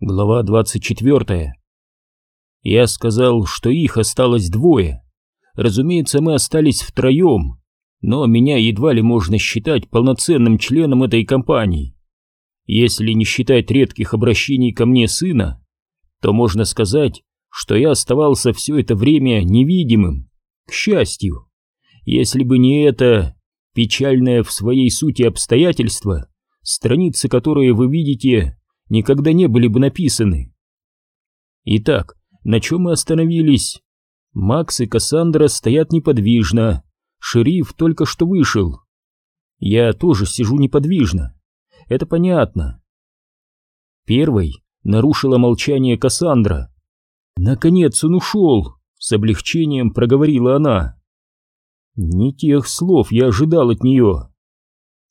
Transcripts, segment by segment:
Глава 24. Я сказал, что их осталось двое. Разумеется, мы остались втроем, но меня едва ли можно считать полноценным членом этой компании. Если не считать редких обращений ко мне сына, то можно сказать, что я оставался все это время невидимым, к счастью. Если бы не это печальное в своей сути обстоятельство, страницы, которые вы видите, никогда не были бы написаны. Итак, на чем мы остановились? Макс и Кассандра стоят неподвижно. Шериф только что вышел. Я тоже сижу неподвижно. Это понятно. Первой нарушила молчание Кассандра. Наконец он ушел, с облегчением проговорила она. Не тех слов я ожидал от нее.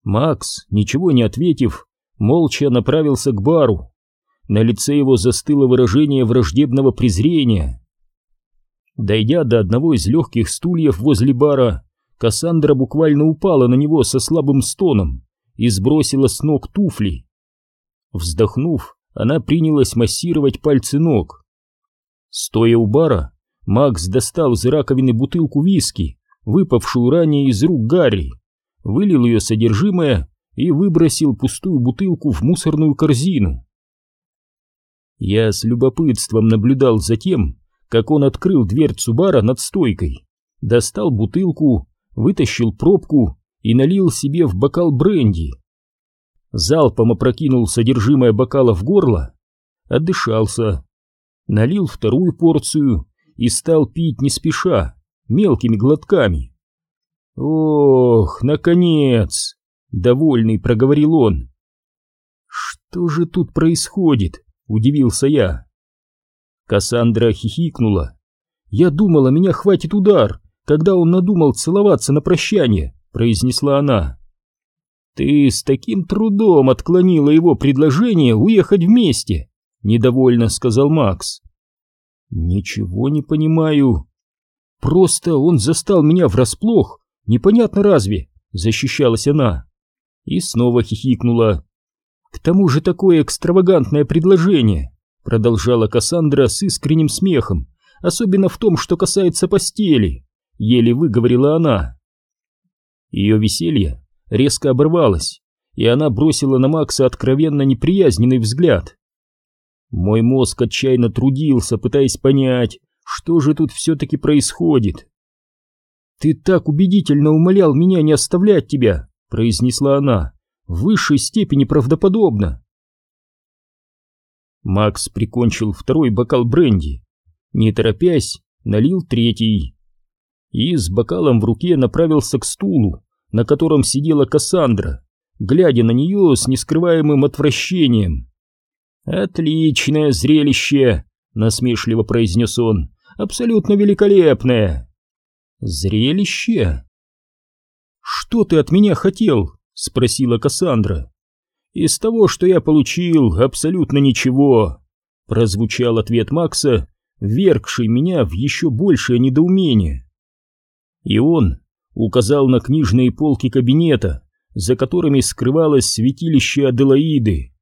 Макс, ничего не ответив, молча направился к бару. На лице его застыло выражение враждебного презрения. Дойдя до одного из легких стульев возле бара, Кассандра буквально упала на него со слабым стоном и сбросила с ног туфли. Вздохнув, она принялась массировать пальцы ног. Стоя у бара, Макс достал из раковины бутылку виски, выпавшую ранее из рук Гарри, вылил ее содержимое и выбросил пустую бутылку в мусорную корзину. Я с любопытством наблюдал за тем, как он открыл дверцу бара над стойкой, достал бутылку, вытащил пробку и налил себе в бокал бренди. Залпом опрокинул содержимое бокала в горло, отдышался, налил вторую порцию и стал пить не спеша, мелкими глотками. Ох, наконец! Довольный проговорил он. Что же тут происходит? Удивился я. Кассандра хихикнула. Я думала, меня хватит удар, когда он надумал целоваться на прощание, произнесла она. Ты с таким трудом отклонила его предложение уехать вместе, недовольно сказал Макс. Ничего не понимаю. Просто он застал меня врасплох, непонятно разве, защищалась она и снова хихикнула. «К тому же такое экстравагантное предложение», продолжала Кассандра с искренним смехом, особенно в том, что касается постели, еле выговорила она. Ее веселье резко оборвалось, и она бросила на Макса откровенно неприязненный взгляд. Мой мозг отчаянно трудился, пытаясь понять, что же тут все-таки происходит. «Ты так убедительно умолял меня не оставлять тебя», произнесла она, в высшей степени правдоподобно. Макс прикончил второй бокал бренди, не торопясь, налил третий и с бокалом в руке направился к стулу, на котором сидела Кассандра, глядя на нее с нескрываемым отвращением. «Отличное зрелище!» — насмешливо произнес он. «Абсолютно великолепное!» «Зрелище?» «Что ты от меня хотел?» — спросила Кассандра. «Из того, что я получил, абсолютно ничего», — прозвучал ответ Макса, вергший меня в еще большее недоумение. И он указал на книжные полки кабинета, за которыми скрывалось святилище Аделаиды.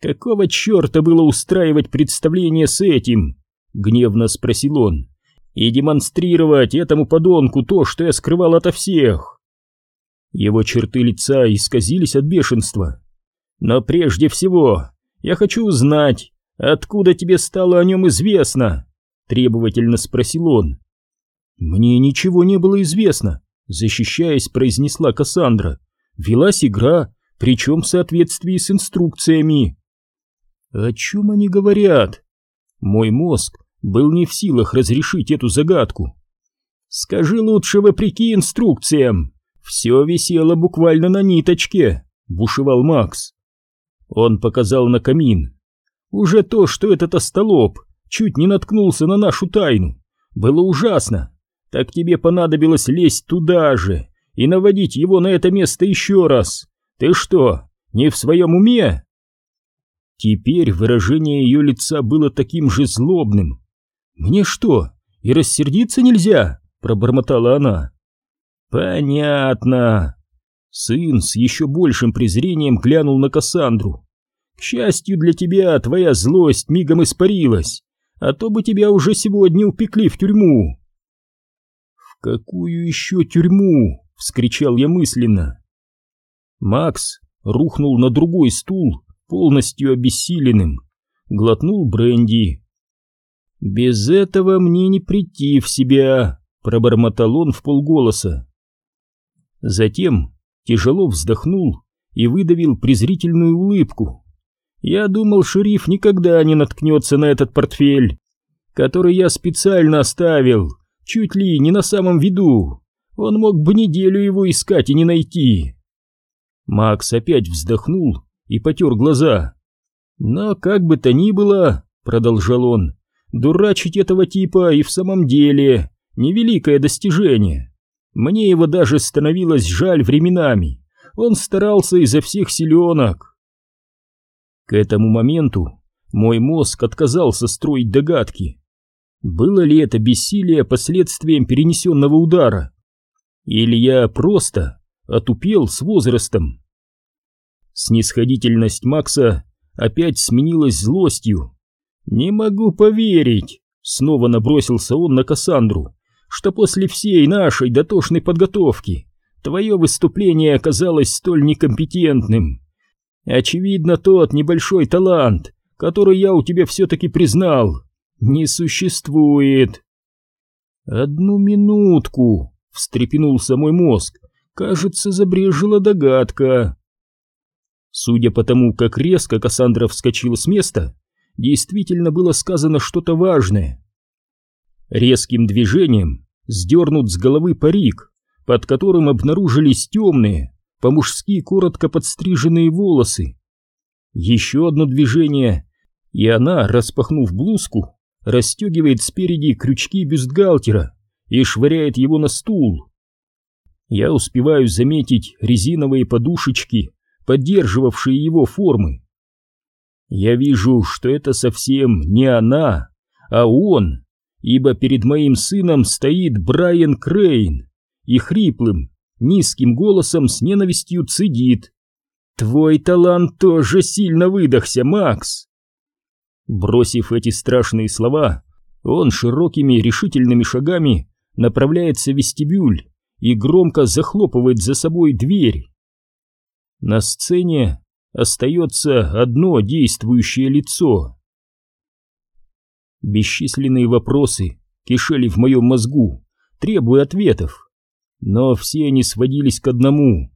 «Какого черта было устраивать представление с этим?» — гневно спросил он. «И демонстрировать этому подонку то, что я скрывал ото всех». Его черты лица исказились от бешенства. «Но прежде всего, я хочу узнать, откуда тебе стало о нем известно?» Требовательно спросил он. «Мне ничего не было известно», защищаясь, произнесла Кассандра. «Велась игра, причем в соответствии с инструкциями». «О чем они говорят?» Мой мозг был не в силах разрешить эту загадку. «Скажи лучше вопреки инструкциям», «Все висело буквально на ниточке», — бушевал Макс. Он показал на камин. «Уже то, что этот остолоп чуть не наткнулся на нашу тайну, было ужасно. Так тебе понадобилось лезть туда же и наводить его на это место еще раз. Ты что, не в своем уме?» Теперь выражение ее лица было таким же злобным. «Мне что, и рассердиться нельзя?» — пробормотала она. «Понятно». Сын с еще большим презрением глянул на Кассандру. К счастью для тебя, твоя злость мигом испарилась, а то бы тебя уже сегодня упекли в тюрьму. В какую еще тюрьму? вскричал я мысленно. Макс рухнул на другой стул, полностью обессиленным, глотнул бренди. Без этого мне не прийти в себя, пробормотал он в полголоса. Затем тяжело вздохнул и выдавил презрительную улыбку. Я думал, шериф никогда не наткнется на этот портфель, который я специально оставил, чуть ли не на самом виду. Он мог бы неделю его искать и не найти. Макс опять вздохнул и потер глаза. Но как бы то ни было, продолжал он, дурачить этого типа и в самом деле невеликое достижение. Мне его даже становилось жаль временами. Он старался изо всех силенок. К этому моменту мой мозг отказался строить догадки. Было ли это бессилие последствием перенесенного удара? Или я просто отупел с возрастом? Снисходительность Макса опять сменилась злостью. «Не могу поверить!» — снова набросился он на Кассандру, что после всей нашей дотошной подготовки твое выступление оказалось столь некомпетентным. Очевидно, тот небольшой талант, который я у тебя все-таки признал, не существует. Одну минутку, встрепенулся мой мозг, кажется, забрежила догадка. Судя по тому, как резко Кассандра вскочила с места, действительно было сказано что-то важное. Резким движением сдернут с головы парик, под которым обнаружились темные, по-мужски коротко подстриженные волосы. Еще одно движение, и она, распахнув блузку, расстегивает спереди крючки бюстгальтера и швыряет его на стул. Я успеваю заметить резиновые подушечки, поддерживавшие его формы. Я вижу, что это совсем не она, а он, ибо перед моим сыном стоит Брайан Крейн и хриплым, низким голосом с ненавистью цедит. «Твой талант тоже сильно выдохся, Макс!» Бросив эти страшные слова, он широкими решительными шагами направляется в вестибюль и громко захлопывает за собой дверь. На сцене остается одно действующее лицо. Бесчисленные вопросы кишели в моем мозгу, требуя ответов. Но все они сводились к одному.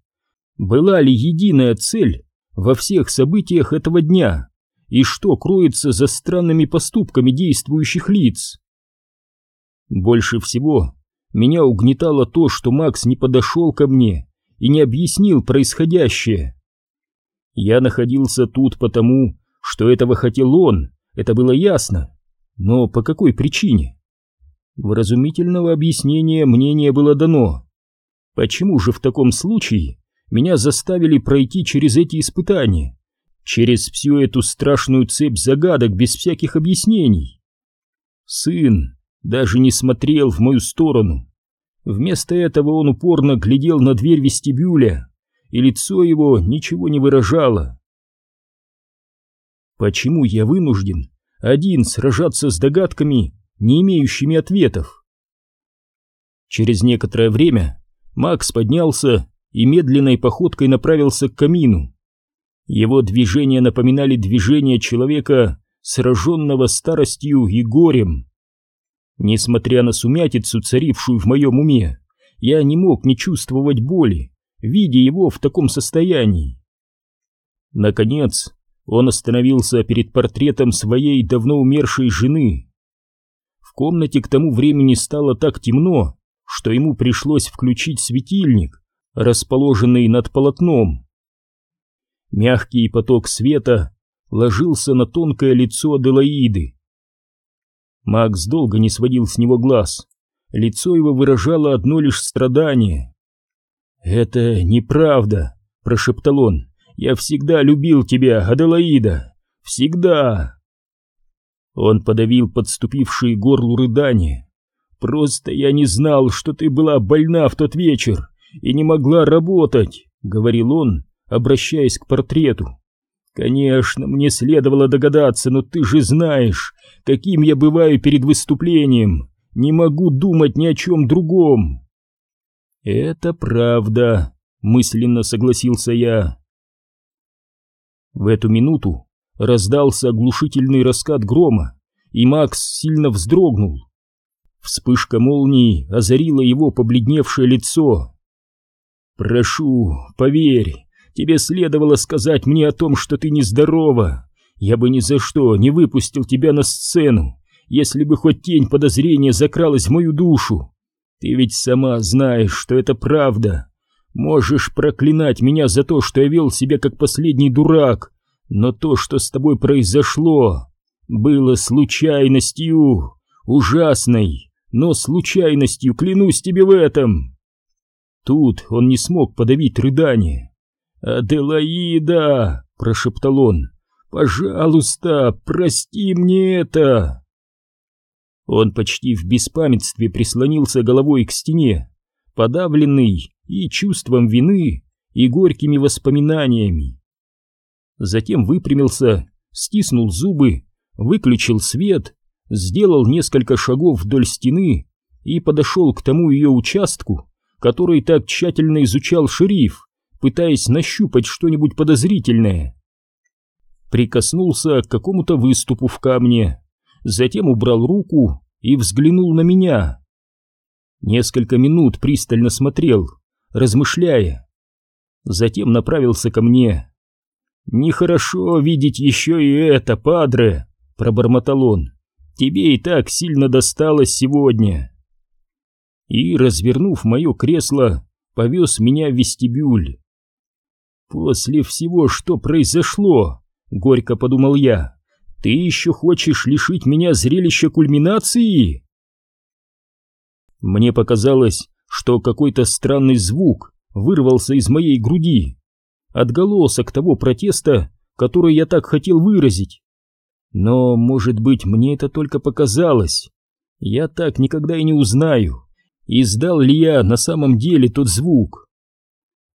Была ли единая цель во всех событиях этого дня? И что кроется за странными поступками действующих лиц? Больше всего меня угнетало то, что Макс не подошел ко мне и не объяснил происходящее. Я находился тут потому, что этого хотел он, это было ясно. Но по какой причине? Вразумительного объяснения мне не было дано. Почему же в таком случае меня заставили пройти через эти испытания, через всю эту страшную цепь загадок без всяких объяснений? Сын даже не смотрел в мою сторону. Вместо этого он упорно глядел на дверь вестибюля, и лицо его ничего не выражало. Почему я вынужден один сражаться с догадками, не имеющими ответов? Через некоторое время Макс поднялся и медленной походкой направился к камину. Его движения напоминали движения человека, сраженного старостью и горем. Несмотря на сумятицу, царившую в моем уме, я не мог не чувствовать боли, видя его в таком состоянии. Наконец, он остановился перед портретом своей давно умершей жены. В комнате к тому времени стало так темно, что ему пришлось включить светильник, расположенный над полотном. Мягкий поток света ложился на тонкое лицо Аделаиды. Макс долго не сводил с него глаз. Лицо его выражало одно лишь страдание. «Это неправда», — прошептал он. «Я всегда любил тебя, Аделаида. Всегда!» Он подавил подступившие горлу рыдания. «Просто я не знал, что ты была больна в тот вечер и не могла работать», — говорил он, обращаясь к портрету. Конечно, мне следовало догадаться, но ты же знаешь, каким я бываю перед выступлением. Не могу думать ни о чем другом. Это правда, мысленно согласился я. В эту минуту раздался оглушительный раскат грома, и Макс сильно вздрогнул. Вспышка молнии озарила его побледневшее лицо. «Прошу, поверь, тебе следовало сказать мне о том, что ты нездорова. Я бы ни за что не выпустил тебя на сцену, если бы хоть тень подозрения закралась в мою душу. Ты ведь сама знаешь, что это правда. Можешь проклинать меня за то, что я вел себя как последний дурак, но то, что с тобой произошло, было случайностью, ужасной, но случайностью, клянусь тебе в этом. Тут он не смог подавить рыдание. «Аделаида!» — прошептал он. «Пожалуйста, прости мне это!» Он почти в беспамятстве прислонился головой к стене, подавленный и чувством вины, и горькими воспоминаниями. Затем выпрямился, стиснул зубы, выключил свет, сделал несколько шагов вдоль стены и подошел к тому ее участку, который так тщательно изучал шериф, пытаясь нащупать что-нибудь подозрительное. Прикоснулся к какому-то выступу в камне, затем убрал руку и взглянул на меня. Несколько минут пристально смотрел, размышляя. Затем направился ко мне. «Нехорошо видеть еще и это, падре!» — пробормотал он. «Тебе и так сильно досталось сегодня!» И, развернув мое кресло, повез меня в вестибюль. «После всего, что произошло, — горько подумал я, — ты еще хочешь лишить меня зрелища кульминации?» Мне показалось, что какой-то странный звук вырвался из моей груди, отголосок того протеста, который я так хотел выразить. Но, может быть, мне это только показалось. Я так никогда и не узнаю, издал ли я на самом деле тот звук.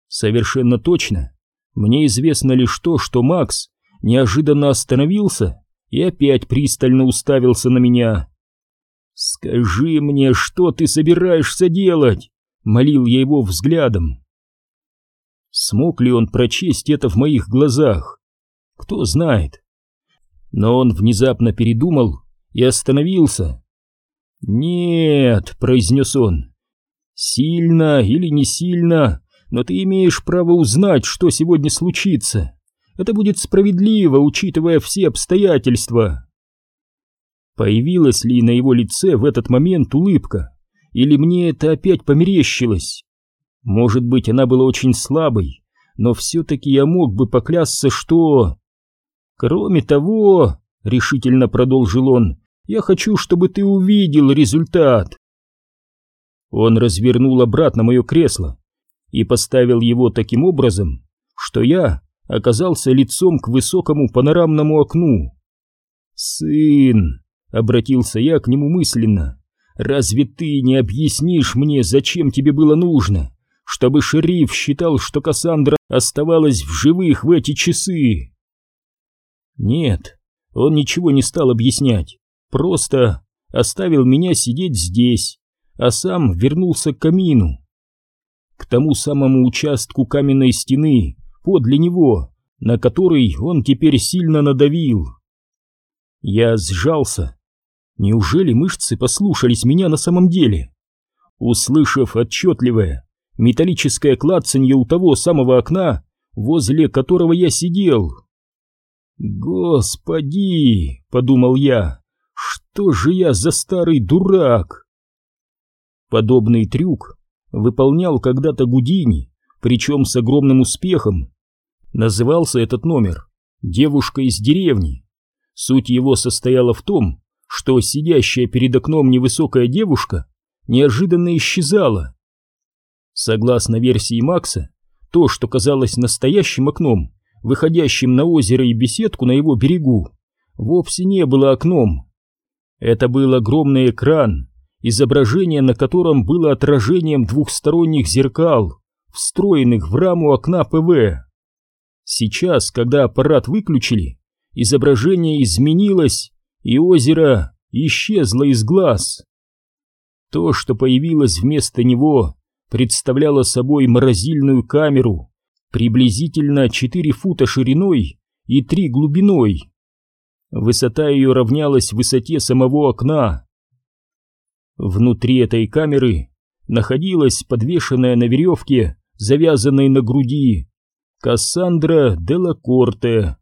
Совершенно точно, мне известно лишь то, что Макс неожиданно остановился и опять пристально уставился на меня. «Скажи мне, что ты собираешься делать?» — молил я его взглядом. Смог ли он прочесть это в моих глазах? Кто знает. Но он внезапно передумал и остановился. «Нет», — произнес он, — «сильно или не сильно, но ты имеешь право узнать, что сегодня случится. Это будет справедливо, учитывая все обстоятельства». Появилась ли на его лице в этот момент улыбка, или мне это опять померещилось? Может быть, она была очень слабой, но все-таки я мог бы поклясться, что... Кроме того, — решительно продолжил он, — я хочу, чтобы ты увидел результат. Он развернул обратно мое кресло и поставил его таким образом, что я оказался лицом к высокому панорамному окну. «Сын!» — обратился я к нему мысленно. «Разве ты не объяснишь мне, зачем тебе было нужно, чтобы шериф считал, что Кассандра оставалась в живых в эти часы?» Нет, он ничего не стал объяснять, просто оставил меня сидеть здесь, а сам вернулся к камину. К тому самому участку каменной стены, подле него, на который он теперь сильно надавил. Я сжался. Неужели мышцы послушались меня на самом деле? Услышав отчетливое металлическое клацанье у того самого окна, возле которого я сидел. «Господи!» — подумал я. «Что же я за старый дурак?» Подобный трюк выполнял когда-то Гудини, причем с огромным успехом. Назывался этот номер «Девушка из деревни». Суть его состояла в том, что сидящая перед окном невысокая девушка неожиданно исчезала. Согласно версии Макса, то, что казалось настоящим окном, выходящим на озеро и беседку на его берегу, вовсе не было окном. Это был огромный экран, изображение на котором было отражением двухсторонних зеркал, встроенных в раму окна ПВ. Сейчас, когда аппарат выключили, изображение изменилось, и озеро исчезло из глаз. То, что появилось вместо него, представляло собой морозильную камеру, приблизительно 4 фута шириной и 3 глубиной. Высота ее равнялась высоте самого окна. Внутри этой камеры находилась подвешенная на веревке, завязанной на груди, Кассандра Делакорте.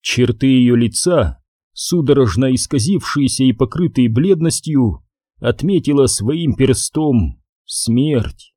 Черты ее лица, судорожно исказившиеся и покрытые бледностью, отметила своим перстом смерть.